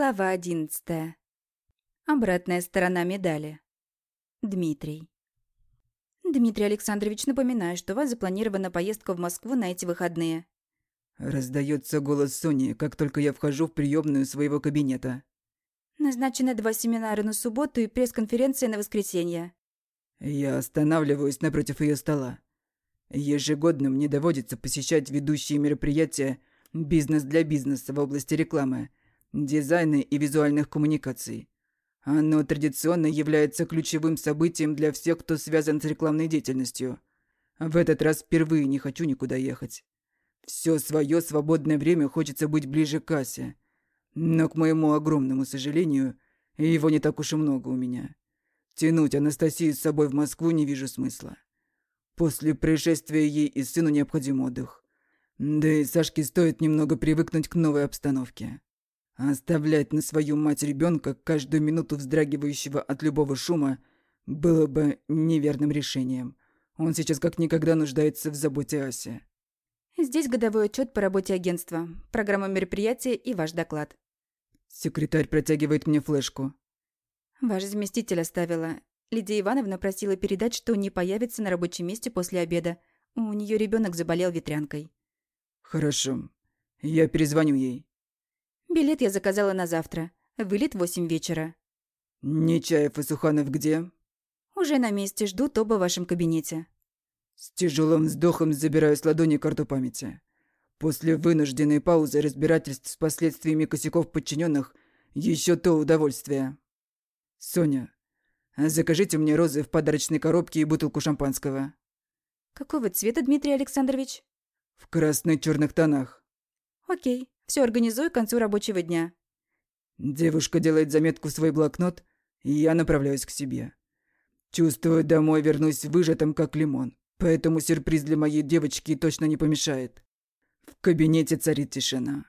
Глава одиннадцатая. Обратная сторона медали. Дмитрий. Дмитрий Александрович, напоминаю, что у вас запланирована поездка в Москву на эти выходные. Раздается голос Сони, как только я вхожу в приемную своего кабинета. Назначены два семинара на субботу и пресс-конференция на воскресенье. Я останавливаюсь напротив ее стола. Ежегодно мне доводится посещать ведущие мероприятия «Бизнес для бизнеса» в области рекламы – дизайна и визуальных коммуникаций. Оно традиционно является ключевым событием для всех, кто связан с рекламной деятельностью. В этот раз впервые не хочу никуда ехать. Все свое свободное время хочется быть ближе к кассе. Но, к моему огромному сожалению, его не так уж и много у меня. Тянуть Анастасию с собой в Москву не вижу смысла. После происшествия ей и сыну необходим отдых. Да и Сашке стоит немного привыкнуть к новой обстановке. Оставлять на свою мать ребенка, каждую минуту вздрагивающего от любого шума, было бы неверным решением. Он сейчас как никогда нуждается в заботе Аси. Здесь годовой отчет по работе агентства, программа мероприятия и ваш доклад. Секретарь протягивает мне флешку. Ваш заместитель оставила. Лидия Ивановна просила передать, что не появится на рабочем месте после обеда. У нее ребенок заболел ветрянкой. Хорошо. Я перезвоню ей. Билет я заказала на завтра. Вылет в восемь вечера. Нечаев и Суханов где? Уже на месте, ждут оба в вашем кабинете. С тяжелым вздохом забираю с ладони карту памяти. После вынужденной паузы разбирательств с последствиями косяков подчиненных еще то удовольствие. Соня, закажите мне розы в подарочной коробке и бутылку шампанского. Какого цвета, Дмитрий Александрович? В красно-черных тонах. Окей. Все организую к концу рабочего дня. Девушка делает заметку в свой блокнот, и я направляюсь к себе. Чувствую, домой вернусь выжатым, как лимон. Поэтому сюрприз для моей девочки точно не помешает. В кабинете царит тишина.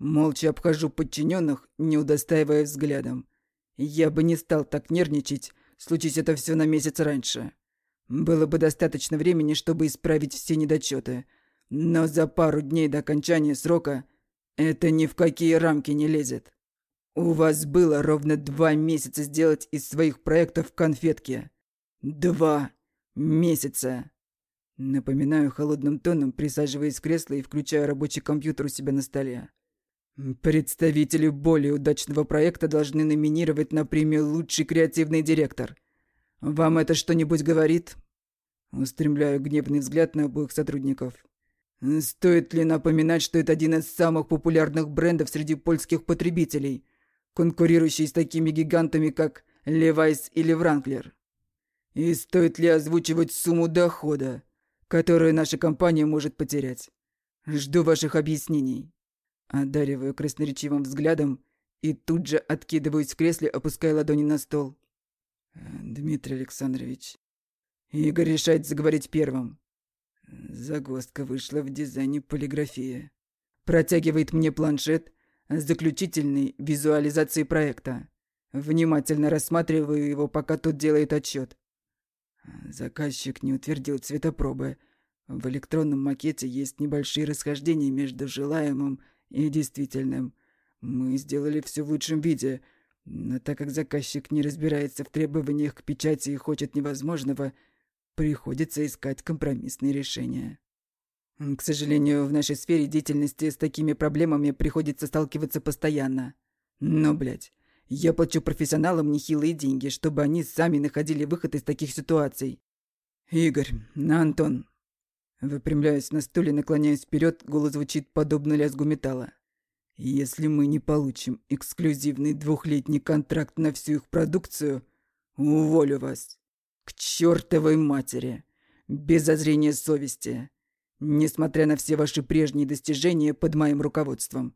Молча обхожу подчиненных, не удостаивая взглядом. Я бы не стал так нервничать, случись это все на месяц раньше. Было бы достаточно времени, чтобы исправить все недочеты. Но за пару дней до окончания срока это ни в какие рамки не лезет. У вас было ровно два месяца сделать из своих проектов конфетки. Два месяца. Напоминаю холодным тоном, присаживаясь в кресло и включая рабочий компьютер у себя на столе. Представители более удачного проекта должны номинировать на премию «Лучший креативный директор». Вам это что-нибудь говорит? Устремляю гневный взгляд на обоих сотрудников. Стоит ли напоминать, что это один из самых популярных брендов среди польских потребителей, конкурирующий с такими гигантами, как Levi's или Wrangler? И стоит ли озвучивать сумму дохода, которую наша компания может потерять? Жду ваших объяснений. Одариваю красноречивым взглядом и тут же откидываюсь в кресле, опуская ладони на стол. Дмитрий Александрович. Игорь решает заговорить первым. Загвоздка вышла в дизайне полиграфии. Протягивает мне планшет с заключительной визуализацией проекта. Внимательно рассматриваю его, пока тот делает отчет. Заказчик не утвердил цветопробы. В электронном макете есть небольшие расхождения между желаемым и действительным. Мы сделали все в лучшем виде, но так как заказчик не разбирается в требованиях к печати и хочет невозможного, Приходится искать компромиссные решения. К сожалению, в нашей сфере деятельности с такими проблемами приходится сталкиваться постоянно. Но, блядь, я плачу профессионалам нехилые деньги, чтобы они сами находили выход из таких ситуаций. Игорь, Антон. Выпрямляюсь на стуле, наклоняюсь вперед, голос звучит подобно лязгу металла. Если мы не получим эксклюзивный двухлетний контракт на всю их продукцию, уволю вас. К чертовой матери! Без зазрения совести. Несмотря на все ваши прежние достижения под моим руководством.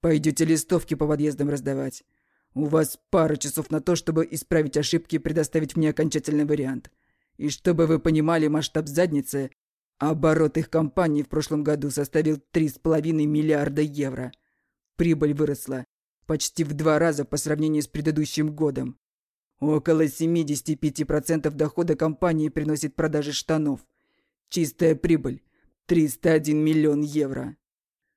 Пойдете листовки по подъездам раздавать. У вас пара часов на то, чтобы исправить ошибки и предоставить мне окончательный вариант. И чтобы вы понимали масштаб задницы, оборот их компании в прошлом году составил 3,5 миллиарда евро. Прибыль выросла почти в два раза по сравнению с предыдущим годом. Около 75% дохода компании приносит продажи штанов. Чистая прибыль – 301 миллион евро.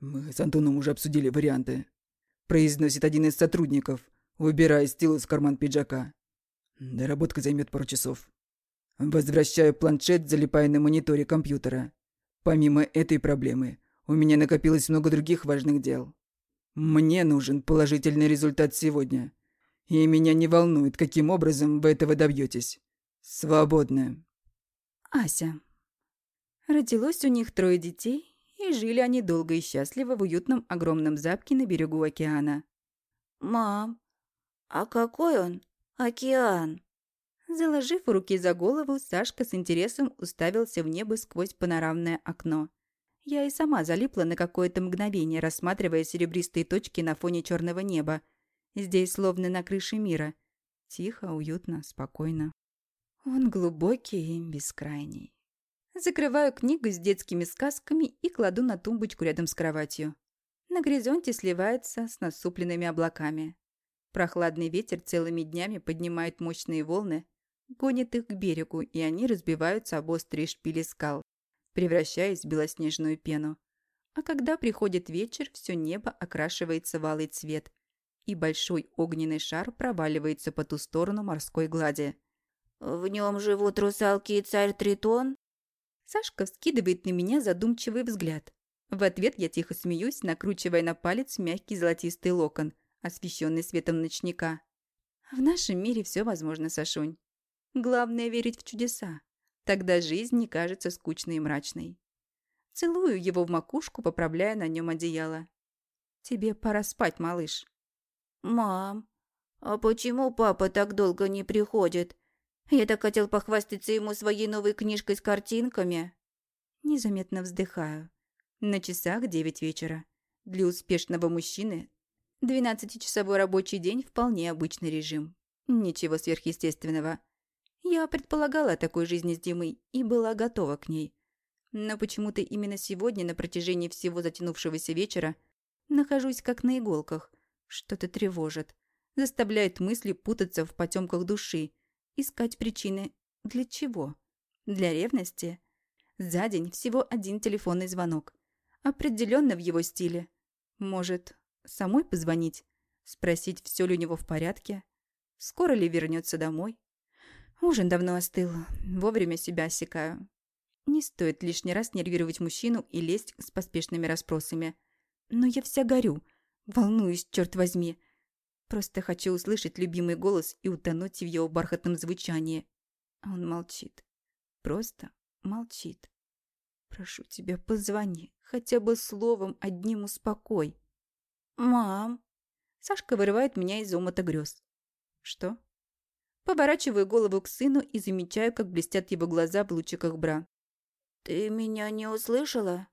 Мы с Антоном уже обсудили варианты. произносит один из сотрудников, убирая стилус в карман пиджака. Доработка займет пару часов. Возвращаю планшет, залипая на мониторе компьютера. Помимо этой проблемы, у меня накопилось много других важных дел. Мне нужен положительный результат сегодня. И меня не волнует, каким образом вы этого добьетесь. Свободно. Ася. Родилось у них трое детей, и жили они долго и счастливо в уютном огромном запке на берегу океана. «Мам, а какой он океан?» Заложив руки за голову, Сашка с интересом уставился в небо сквозь панорамное окно. Я и сама залипла на какое-то мгновение, рассматривая серебристые точки на фоне черного неба. Здесь словно на крыше мира. Тихо, уютно, спокойно. Он глубокий и бескрайний. Закрываю книгу с детскими сказками и кладу на тумбочку рядом с кроватью. На горизонте сливается с насупленными облаками. Прохладный ветер целыми днями поднимает мощные волны, гонит их к берегу, и они разбиваются об острые шпили скал, превращаясь в белоснежную пену. А когда приходит вечер, все небо окрашивается в алый цвет, и большой огненный шар проваливается по ту сторону морской глади. «В нем живут русалки и царь Тритон?» Сашка вскидывает на меня задумчивый взгляд. В ответ я тихо смеюсь, накручивая на палец мягкий золотистый локон, освещенный светом ночника. В нашем мире все возможно, Сашунь. Главное верить в чудеса. Тогда жизнь не кажется скучной и мрачной. Целую его в макушку, поправляя на нем одеяло. «Тебе пора спать, малыш». «Мам, а почему папа так долго не приходит? Я так хотел похвастаться ему своей новой книжкой с картинками». Незаметно вздыхаю. На часах девять вечера. Для успешного мужчины двенадцатичасовой рабочий день вполне обычный режим. Ничего сверхъестественного. Я предполагала о такой жизни с Димой и была готова к ней. Но почему-то именно сегодня, на протяжении всего затянувшегося вечера, нахожусь как на иголках. Что-то тревожит. Заставляет мысли путаться в потемках души. Искать причины. Для чего? Для ревности? За день всего один телефонный звонок. Определенно в его стиле. Может, самой позвонить? Спросить, все ли у него в порядке? Скоро ли вернется домой? Ужин давно остыл. Вовремя себя осекаю. Не стоит лишний раз нервировать мужчину и лезть с поспешными расспросами. Но я вся горю. Волнуюсь, черт возьми. Просто хочу услышать любимый голос и утонуть в его бархатном звучании. А он молчит. Просто молчит. Прошу тебя, позвони. Хотя бы словом одним успокой. «Мам!» Сашка вырывает меня из омута грез. «Что?» Поворачиваю голову к сыну и замечаю, как блестят его глаза в лучиках бра. «Ты меня не услышала?»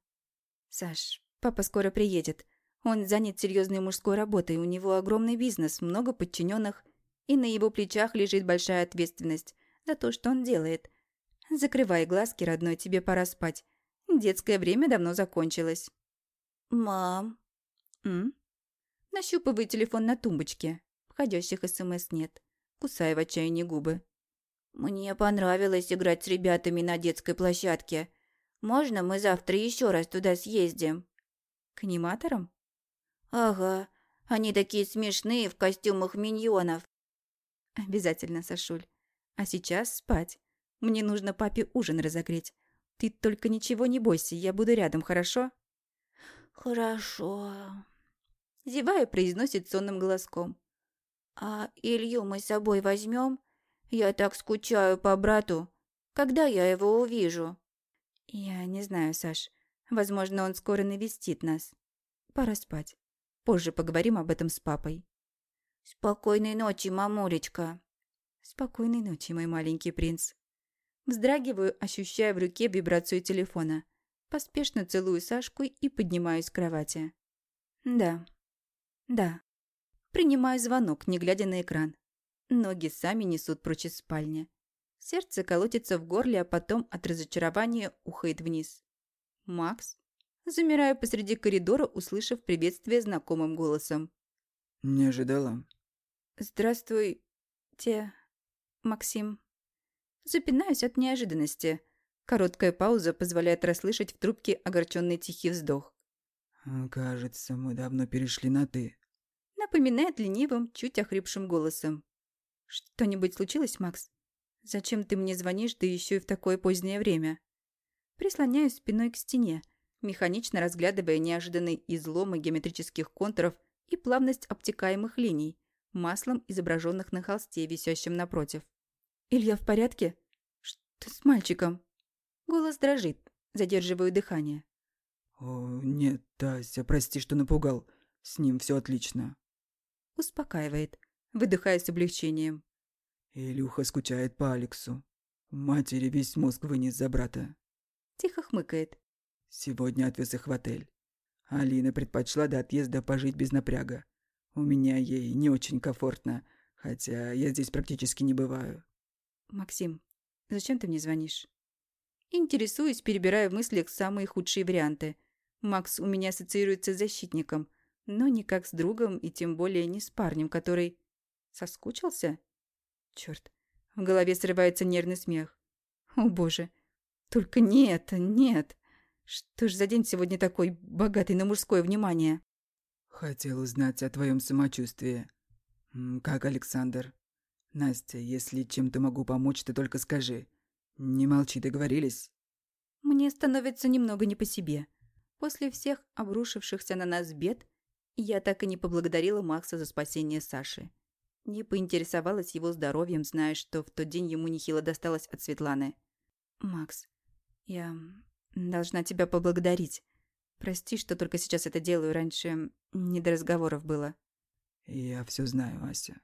«Саш, папа скоро приедет. Он занят серьезной мужской работой, у него огромный бизнес, много подчиненных, и на его плечах лежит большая ответственность за то, что он делает. Закрывай глазки, родной, тебе пора спать. Детское время давно закончилось». «Мам». «М?» Нащупываю телефон на тумбочке. Входящих СМС нет кусая в отчаянии губы. «Мне понравилось играть с ребятами на детской площадке. Можно мы завтра еще раз туда съездим?» «К аниматорам?» «Ага. Они такие смешные в костюмах миньонов». «Обязательно, Сашуль. А сейчас спать. Мне нужно папе ужин разогреть. Ты только ничего не бойся, я буду рядом, хорошо?» «Хорошо», – зевая, произносит сонным голоском. «А Илью мы с собой возьмем? Я так скучаю по брату. Когда я его увижу?» «Я не знаю, Саш. Возможно, он скоро навестит нас. Пора спать. Позже поговорим об этом с папой». «Спокойной ночи, мамулечка». «Спокойной ночи, мой маленький принц». Вздрагиваю, ощущая в руке вибрацию телефона. Поспешно целую Сашку и поднимаюсь с кровати. «Да. Да. Принимаю звонок, не глядя на экран. Ноги сами несут прочь из спальни. Сердце колотится в горле, а потом от разочарования ухает вниз. «Макс?» Замираю посреди коридора, услышав приветствие знакомым голосом. «Не ожидала?» «Здравствуй, те... Максим». Запинаюсь от неожиданности. Короткая пауза позволяет расслышать в трубке огорченный тихий вздох. «Кажется, мы давно перешли на «ты». напоминает ленивым, чуть охрипшим голосом. «Что-нибудь случилось, Макс? Зачем ты мне звонишь, да еще и в такое позднее время?» Прислоняюсь спиной к стене, механично разглядывая неожиданные изломы геометрических контуров и плавность обтекаемых линий, маслом изображенных на холсте, висящем напротив. «Илья в порядке? Что с мальчиком?» Голос дрожит, задерживаю дыхание. «О, нет, Тася, прости, что напугал. С ним все отлично». Успокаивает, выдыхая с облегчением. Илюха скучает по Алексу. Матери весь мозг вынес за брата. Тихо хмыкает. Сегодня отвез их в отель. Алина предпочла до отъезда пожить без напряга. У меня ей не очень комфортно, хотя я здесь практически не бываю. Максим, зачем ты мне звонишь? Интересуюсь, перебирая в мыслях самые худшие варианты. Макс у меня ассоциируется с защитником, но не как с другом и тем более не с парнем, который... Соскучился? Черт, в голове срывается нервный смех. О боже, только не это, нет. Что ж за день сегодня такой, богатый на мужское внимание? Хотел узнать о твоем самочувствии. Как Александр? Настя, если чем-то могу помочь, ты только скажи. Не молчи, договорились? Мне становится немного не по себе. После всех обрушившихся на нас бед, я так и не поблагодарила Макса за спасение Саши. Не поинтересовалась его здоровьем, зная, что в тот день ему нехило досталось от Светланы. «Макс, я должна тебя поблагодарить. Прости, что только сейчас это делаю, раньше не до разговоров было». «Я все знаю, Ася.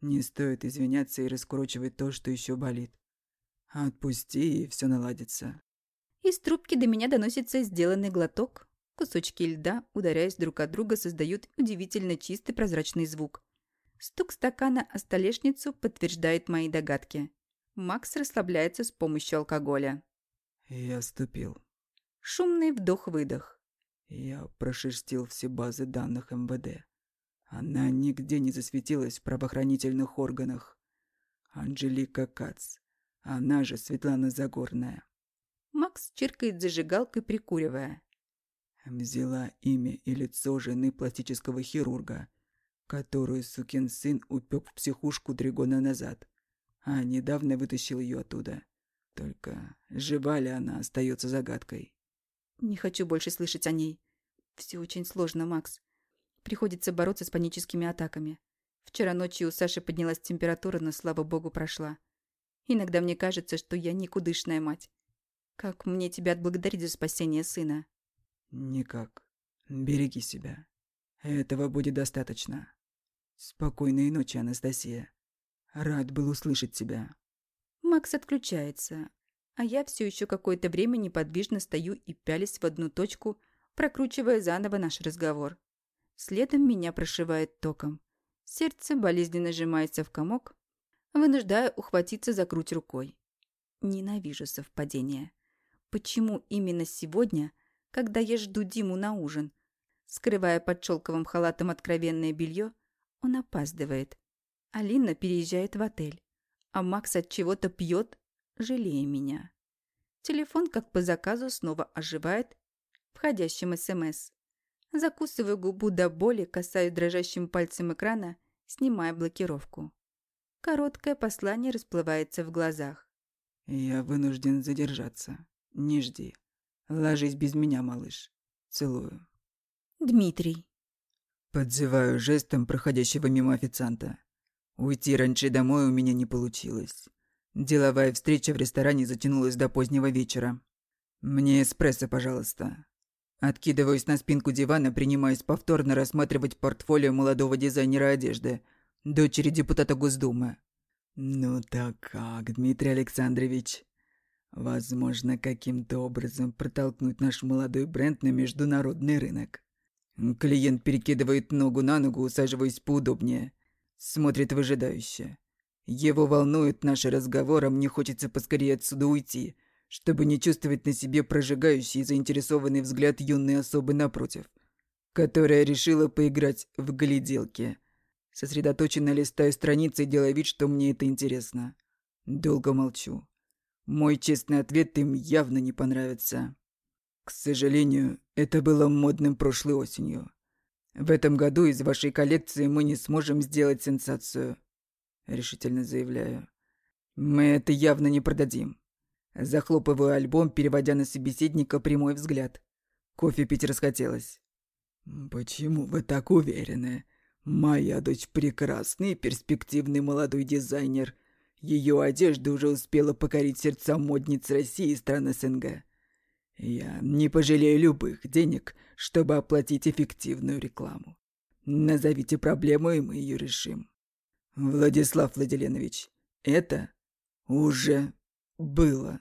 Не стоит извиняться и раскручивать то, что еще болит. Отпусти, и все наладится». Из трубки до меня доносится сделанный глоток. Кусочки льда, ударяясь друг от друга, создают удивительно чистый прозрачный звук. Стук стакана о столешницу подтверждает мои догадки. Макс расслабляется с помощью алкоголя. Я ступил. Шумный вдох-выдох. Я прошерстил все базы данных МВД. Она нигде не засветилась в правоохранительных органах. Анжелика Кац. Она же Светлана Загорная. Макс чиркает зажигалкой, прикуривая. Взяла имя и лицо жены пластического хирурга, которую сукин сын упек в психушку три года назад, а недавно вытащил ее оттуда. Только жива ли она, остается загадкой. Не хочу больше слышать о ней. Все очень сложно, Макс. Приходится бороться с паническими атаками. Вчера ночью у Саши поднялась температура, но, слава богу, прошла. Иногда мне кажется, что я никудышная мать. Как мне тебя отблагодарить за спасение сына? Никак. Береги себя. Этого будет достаточно. Спокойной ночи, Анастасия. Рад был услышать тебя. Макс отключается, а я все еще какое-то время неподвижно стою и пялись в одну точку, прокручивая заново наш разговор. Следом меня прошивает током. Сердце болезненно сжимается в комок, вынуждая ухватиться за грудь рукой. Ненавижу совпадения. Почему именно сегодня, когда я жду Диму на ужин, скрывая под шелковым халатом откровенное белье, он опаздывает. Алина переезжает в отель, а Макс от чего-то пьет, жалея меня. Телефон, как по заказу, снова оживает входящим СМС. Закусываю губу до боли, касаюсь дрожащим пальцем экрана, снимая блокировку. Короткое послание расплывается в глазах. «Я вынужден задержаться. Не жди. Ложись без меня, малыш. Целую. Дмитрий. Подзываю жестом проходящего мимо официанта. Уйти раньше домой у меня не получилось. Деловая встреча в ресторане затянулась до позднего вечера. Мне эспрессо, пожалуйста. Откидываюсь на спинку дивана, принимаясь повторно рассматривать портфолио молодого дизайнера одежды, дочери депутата Госдумы. «Ну так как, Дмитрий Александрович?» Возможно, каким-то образом протолкнуть наш молодой бренд на международный рынок. Клиент перекидывает ногу на ногу, усаживаясь поудобнее. Смотрит выжидающе. Его волнует наш разговор, а мне хочется поскорее отсюда уйти, чтобы не чувствовать на себе прожигающий и заинтересованный взгляд юной особы напротив, которая решила поиграть в гляделки. Сосредоточенно листаю страницы и делаю вид, что мне это интересно. Долго молчу. Мой честный ответ им явно не понравится. К сожалению, это было модным прошлой осенью. В этом году из вашей коллекции мы не сможем сделать сенсацию. Решительно заявляю. Мы это явно не продадим. Захлопываю альбом, переводя на собеседника прямой взгляд. Кофе пить расхотелось. «Почему вы так уверены? Моя дочь прекрасный и перспективный молодой дизайнер. Ее одежда уже успела покорить сердца модниц России и стран СНГ. Я не пожалею любых денег, чтобы оплатить эффективную рекламу. Назовите проблему, и мы ее решим. Владислав Владиленович, это уже было.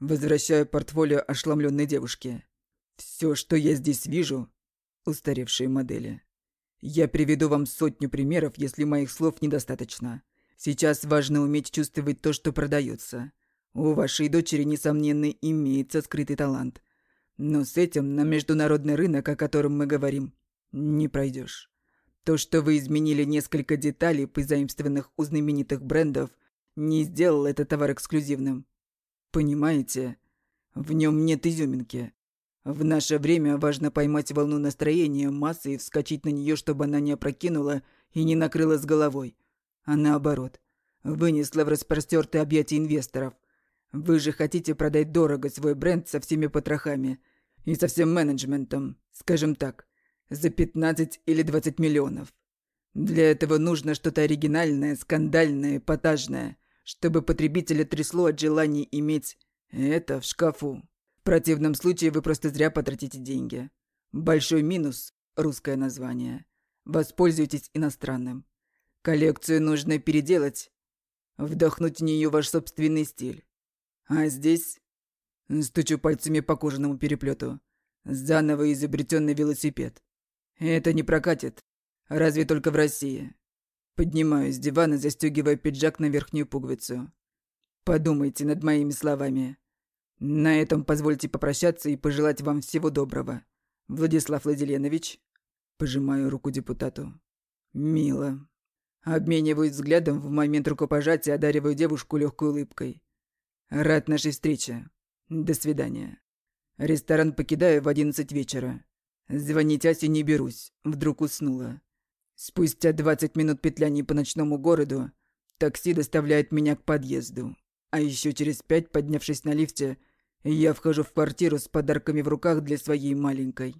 Возвращаю портфолио ошеломленной девушке. Все, что я здесь вижу, устаревшие модели. Я приведу вам сотню примеров, если моих слов недостаточно. Сейчас важно уметь чувствовать то, что продается. У вашей дочери, несомненно, имеется скрытый талант. Но с этим на международный рынок, о котором мы говорим, не пройдешь. То, что вы изменили несколько деталей, позаимствованных у знаменитых брендов, не сделал этот товар эксклюзивным. Понимаете? В нем нет изюминки. В наше время важно поймать волну настроения массы и вскочить на нее, чтобы она не опрокинула и не накрыла с головой. А наоборот, вынесла в распростертые объятия инвесторов. Вы же хотите продать дорого свой бренд со всеми потрохами и со всем менеджментом, скажем так, за 15 или 20 миллионов. Для этого нужно что-то оригинальное, скандальное, эпатажное, чтобы потребителя трясло от желания иметь это в шкафу. В противном случае вы просто зря потратите деньги. Большой минус – русское название. Воспользуйтесь иностранным. Коллекцию нужно переделать, вдохнуть в нее ваш собственный стиль. А здесь... Стучу пальцами по кожаному переплету. Заново изобретенный велосипед. Это не прокатит. Разве только в России. Поднимаюсь с дивана, застегивая пиджак на верхнюю пуговицу. Подумайте над моими словами. На этом позвольте попрощаться и пожелать вам всего доброго. Владислав Владиленович. Пожимаю руку депутату. Мило. Обмениваюсь взглядом в момент рукопожатия, одариваю девушку легкой улыбкой. Рад нашей встрече. До свидания. Ресторан покидаю в одиннадцать вечера. Звонить Асе не берусь. Вдруг уснула. Спустя двадцать минут петляний по ночному городу, такси доставляет меня к подъезду. А еще через пять, поднявшись на лифте, я вхожу в квартиру с подарками в руках для своей маленькой.